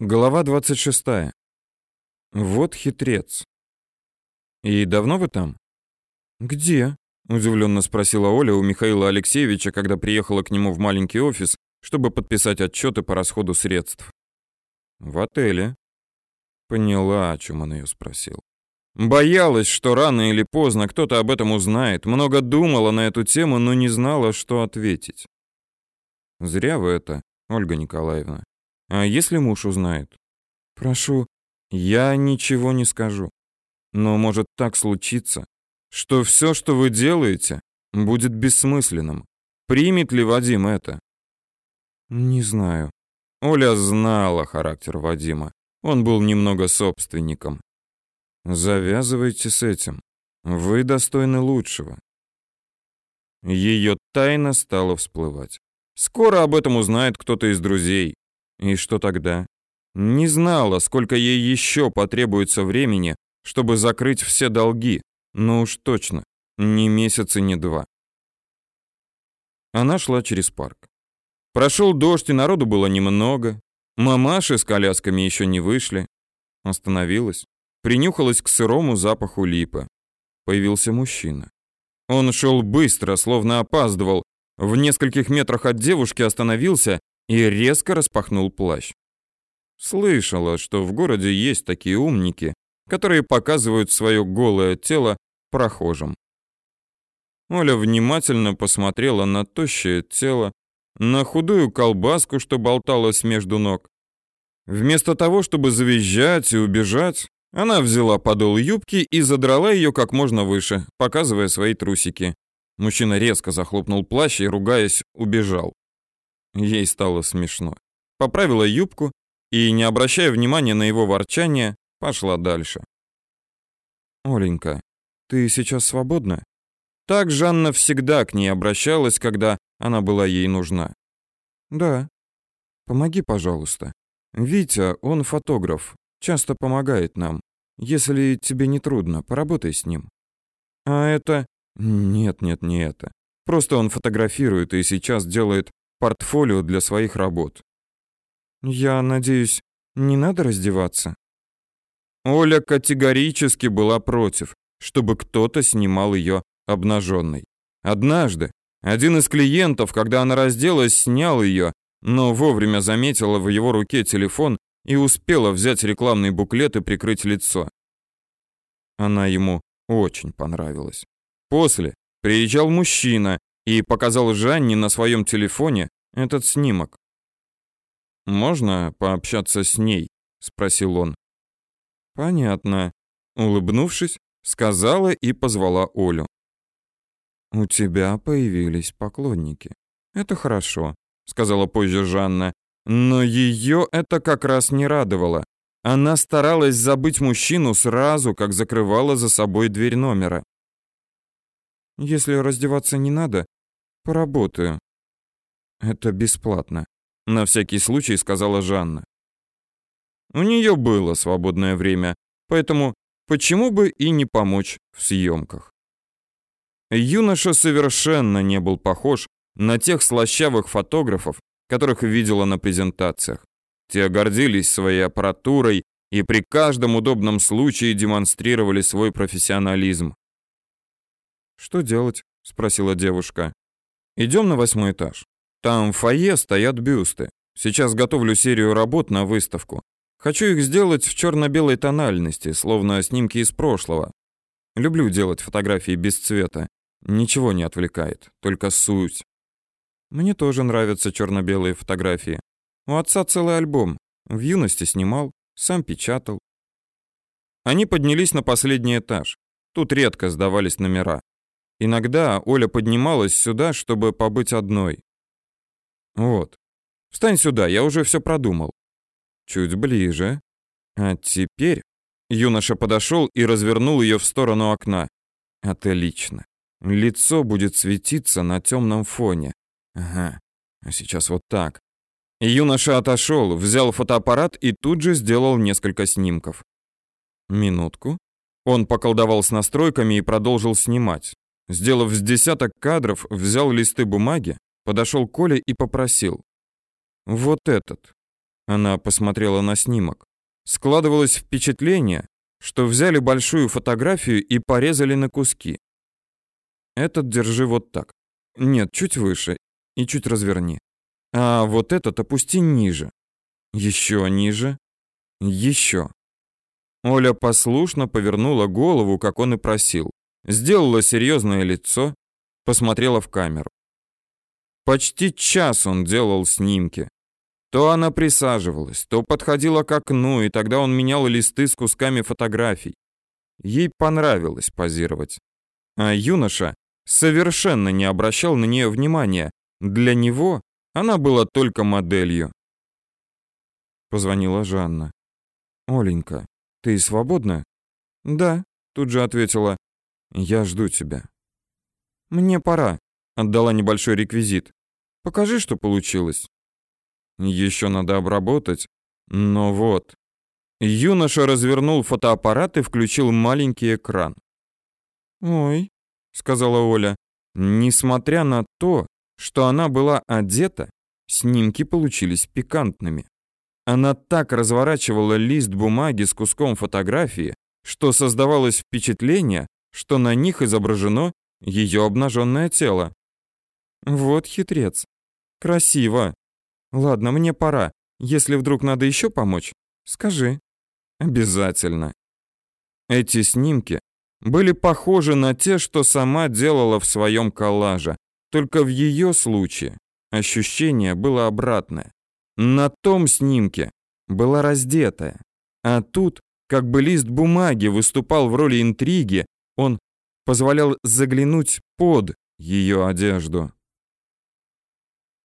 Глава 26. Вот хитрец. И давно вы там? Где? удивленно спросила Оля у Михаила Алексеевича, когда приехала к нему в маленький офис, чтобы подписать отчеты по расходу средств. В отеле. Поняла, о чем он ее спросил. Боялась, что рано или поздно кто-то об этом узнает, много думала на эту тему, но не знала, что ответить. Зря вы это, Ольга Николаевна. А если муж узнает? Прошу, я ничего не скажу. Но может так случиться, что все, что вы делаете, будет бессмысленным. Примет ли Вадим это? Не знаю. Оля знала характер Вадима. Он был немного собственником. Завязывайте с этим. Вы достойны лучшего. Ее тайна стала всплывать. Скоро об этом узнает кто-то из друзей. И что тогда? Не знала, сколько ей еще потребуется времени, чтобы закрыть все долги, но уж точно, ни месяц и ни два. Она шла через парк. Прошел дождь, и народу было немного. Мамаши с колясками еще не вышли. Остановилась, принюхалась к сырому запаху липы. Появился мужчина. Он шел быстро, словно опаздывал. В нескольких метрах от девушки остановился и резко распахнул плащ. Слышала, что в городе есть такие умники, которые показывают свое голое тело прохожим. Оля внимательно посмотрела на тощее тело, на худую колбаску, что болталась между ног. Вместо того, чтобы завизжать и убежать, она взяла подол юбки и задрала ее как можно выше, показывая свои трусики. Мужчина резко захлопнул плащ и, ругаясь, убежал. Ей стало смешно. Поправила юбку и, не обращая внимания на его ворчание, пошла дальше. «Оленька, ты сейчас свободна?» Так Жанна всегда к ней обращалась, когда она была ей нужна. «Да. Помоги, пожалуйста. Витя, он фотограф, часто помогает нам. Если тебе не трудно, поработай с ним». «А это...» «Нет, нет, не это. Просто он фотографирует и сейчас делает портфолио для своих работ. Я надеюсь, не надо раздеваться? Оля категорически была против, чтобы кто-то снимал ее обнаженной. Однажды один из клиентов, когда она разделась, снял ее, но вовремя заметила в его руке телефон и успела взять рекламный буклет и прикрыть лицо. Она ему очень понравилась. После приезжал мужчина и показал Жанне на своем телефоне этот снимок. «Можно пообщаться с ней?» — спросил он. «Понятно», — улыбнувшись, сказала и позвала Олю. «У тебя появились поклонники. Это хорошо», — сказала позже Жанна. Но ее это как раз не радовало. Она старалась забыть мужчину сразу, как закрывала за собой дверь номера. «Если раздеваться не надо, Поработаю. Это бесплатно, на всякий случай сказала Жанна. У нее было свободное время, поэтому почему бы и не помочь в съемках. Юноша совершенно не был похож на тех слащавых фотографов, которых видела на презентациях. Те гордились своей аппаратурой и при каждом удобном случае демонстрировали свой профессионализм. «Что делать?» — спросила девушка. Идем на восьмой этаж. Там в фойе стоят бюсты. Сейчас готовлю серию работ на выставку. Хочу их сделать в черно-белой тональности, словно снимки из прошлого. Люблю делать фотографии без цвета. Ничего не отвлекает, только суть. Мне тоже нравятся черно-белые фотографии. У отца целый альбом. В юности снимал, сам печатал. Они поднялись на последний этаж. Тут редко сдавались номера. Иногда Оля поднималась сюда, чтобы побыть одной. Вот. Встань сюда, я уже все продумал. Чуть ближе. А теперь юноша подошел и развернул ее в сторону окна. Отлично. Лицо будет светиться на темном фоне. Ага. А сейчас вот так. Юноша отошел, взял фотоаппарат и тут же сделал несколько снимков. Минутку. Он поколдовал с настройками и продолжил снимать. Сделав с десяток кадров, взял листы бумаги, подошел к Коле и попросил. «Вот этот. Она посмотрела на снимок. Складывалось впечатление, что взяли большую фотографию и порезали на куски. Этот держи вот так. Нет, чуть выше и чуть разверни. А вот этот опусти ниже. Еще ниже. Еще. Оля послушно повернула голову, как он и просил. Сделала серьезное лицо, посмотрела в камеру. Почти час он делал снимки. То она присаживалась, то подходила к окну, и тогда он менял листы с кусками фотографий. Ей понравилось позировать. А юноша совершенно не обращал на нее внимания. Для него она была только моделью. Позвонила Жанна. «Оленька, ты свободна?» «Да», — тут же ответила. «Я жду тебя». «Мне пора», — отдала небольшой реквизит. «Покажи, что получилось». Еще надо обработать. Но вот. Юноша развернул фотоаппарат и включил маленький экран. «Ой», — сказала Оля, несмотря на то, что она была одета, снимки получились пикантными. Она так разворачивала лист бумаги с куском фотографии, что создавалось впечатление, что на них изображено ее обнаженное тело. Вот хитрец. Красиво. Ладно, мне пора. Если вдруг надо еще помочь, скажи. Обязательно. Эти снимки были похожи на те, что сама делала в своем коллаже, только в ее случае ощущение было обратное. На том снимке была раздетая, а тут как бы лист бумаги выступал в роли интриги, он позволял заглянуть под ее одежду.